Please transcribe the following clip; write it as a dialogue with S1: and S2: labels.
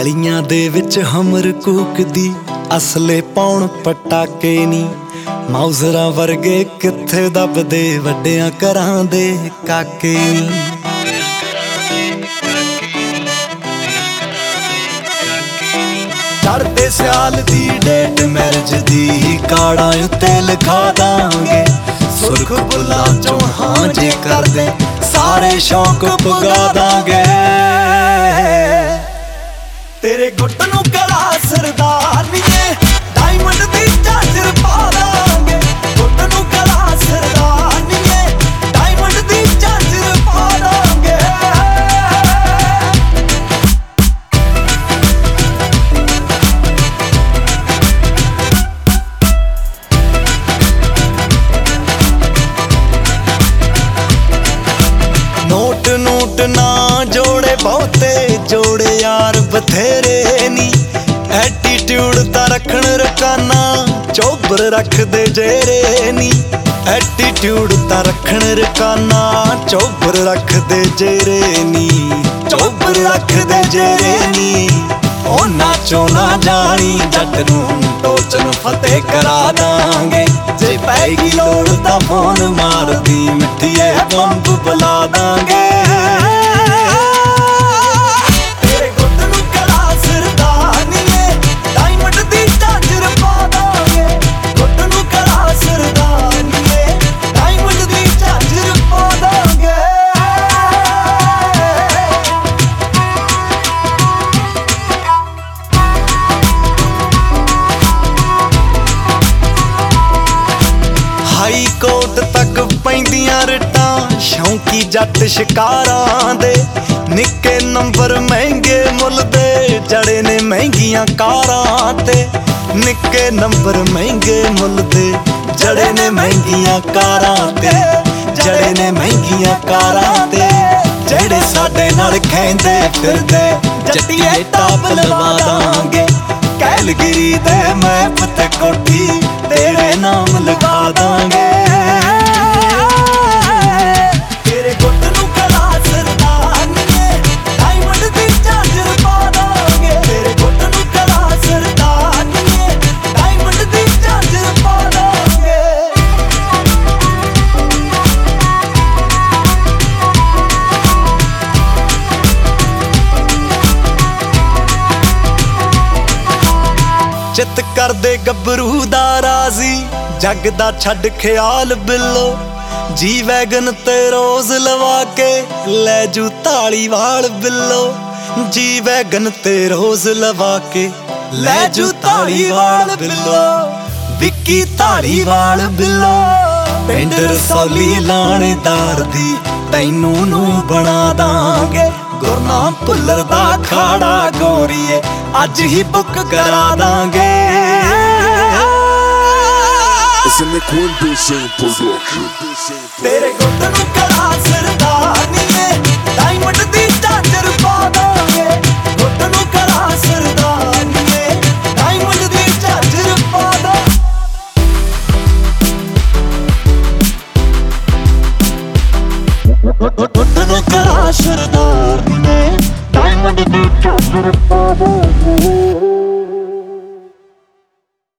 S1: ਗਲੀਆਂ ਦੇ ਵਿੱਚ ਹਮਰ ਕੂਕਦੀ, ਅਸਲੇ ਪਾਉਣ ਪਟਾਕੇ ਨੀ। ਮਾਊਜ਼ਰਾਂ ਵਰਗੇ ਕਿੱਥੇ ਦੱਬਦੇ, ਵੱਡਿਆਂ ਘਰਾਂ ਦੇ ਕਾਕੇ ਨੀ। ਚੜਦੇ ਸਿਆਲ ਦੀ ਡੇਟ ਮੈਰਿਜ ਦੀ ਕਾੜਾਂ ਉੱਤੇ ਲਿਖਾ ਦਾਂਗੇ। ਸੁਰਖ ਬੁੱਲਾ ਚੋਂ ਹਾਂ ਜੇ ਕਰਦੇ, ਸਾਰੇ ਸ਼ੌਕ ਪੁਗਾ ਦਾਂਗੇ। ਤੇਰੇ ਗੁੱਟ ਨੂੰ ਨੋਟ ਨੋਟ ਨਾ ਜੋੜੇ ਬਹੁਤੇ ਜੋੜੇ ਯਾਰ ਬਥੇਰੇ ਨੀ। ਐਟੀਟਿਊਡ ਤਾਂ ਰੱਖਣ ਰਕਾਨਾ, ਚੋਬਰ ਰੱਖਦੇ ਜੇਰੇ ਨੀ। ਐਟੀਟਿਊਡ ਤਾਂ ਰੱਖਣ ਰਕਾਨਾ, ਚੋਬਰ ਰੱਖਦੇ ਜੇਰੇ ਨੀ। ਚੋਬਰ ਰੱਖਦੇ ਜੇਰੇ ਨੀ। ਉਹ ਨਾਚੋ ਨਾ ਜਾਣੀ, ਜੱਟ ਨੂੰ ਟੋਚਨ ਫਤਿਹ ਕਰਾ ਦਾਂਗੇ। ਜੇ ਪੈਗੀ ਲੋੜ ਤਾਂ ਫੋਨ ਮਾਰਦੀ ਮਿੱਠੀਏ ਬੰਬ ਬੁਲਾ ਦਾਂਗੇ। ਹਾਈ ਕੋਰਟ ਤੱਕ ਪੈਂਦੀਆਂ ਰਟਾਂ। ਸ਼ੌਂਕੀ ਜੱਟ ਸ਼ਿਕਾਰਾਂ ਦੇ ਨਿੱਕੇ ਨੰਬਰ ਮਹਿੰਗੇ ਮੁੱਲ ਦੇ, ਜੜੇ ਨੇ ਮਹਿੰਗੀਆਂ ਕਾਰਾਂ ਤੇ। ਨਿੱਕੇ ਨੰਬਰ ਮਹਿੰਗੇ ਮੁੱਲ ਦੇ, ਜੜੇ ਨੇ ਮਹਿੰਗੀਆਂ ਕਾਰਾਂ ਤੇ। ਜੜੇ ਨੇ ਮਹਿੰਗੀਆਂ ਕਾਰਾਂ ਤੇ, ਜਿਹੜੇ ਸਾਡੇ ਨਾਲ ਖੈਂਦੇ ਫਿਰਦੇ। ਜੱਟੀਏ ਟਾਪ ਲਵਾ ਦਾਂਗੇ। ਕੈਲਗਰੀ ਦੇ ਮੈਂ ਤੇ ਕੋਠੀ ਕਰਦੇ ਗੱਭਰੂ ਦਾ ਰਾਜ਼ੀ। ਜੱਗ ਦਾ ਛੱਡ ਖਿਆਲ ਬਿੱਲੋ। ਜੀ ਵੈਗਨ ਤੇ ਰੋਜ਼ ਲਵਾ ਕੇ ਲੈ ਜੂ ਢਾਲੀ ਬਿੱਲੋ। ਜੀ ਵੈਗਨ ਤੇ ਰੋਜ਼ ਲਵਾ ਕੇ ਲੈ ਜੂ ਢਾਲੀ ਬਿੱਲੋ। ਵਿੱਕੀ ਢਾਲੀ ਬਿੱਲੋ। ਪਿੰਡ ਰਸੌਲੀ ਲਾਣੇਦਾਰ ਦੀ ਤੈਨੂੰ ਨੂੰ ਬਣਾ ਦਾਂਗੇ ਭੁੱਲਰ ਦਾ ਖਾੜਾ ਗੋਰੀਏ ਅੱਜ ਹੀ ਬੁੱਕ ਕਰਾ ਦਾਂਗੇ। ਇਸ ਨੇ
S2: ਕੋਈ ਬੇਸ਼ੇ
S3: ਪ੍ਰੋਡਕਸ਼ਨ
S1: ਤੇਰੇ ਗੁੱਟ ਨੂੰ ਕਲਾ ਸਰਦਾਨੀ ਡਾਇਮੰਡ ਦੀ ਚਾਦਰ ਪਾ ਦਾਂਗੇ। ਗੁੱਟ ਨੂੰ ਕਲਾ ਸਰਦਾਨੀ ਡਾਇਮੰਡ ਦੀ ਚਾਦਰ ਪਾ ਦਾਂ ਗੁੱਟ ਨੂੰ ਕਲਾ ਸਰਦਾਨੀ wanna do, just to the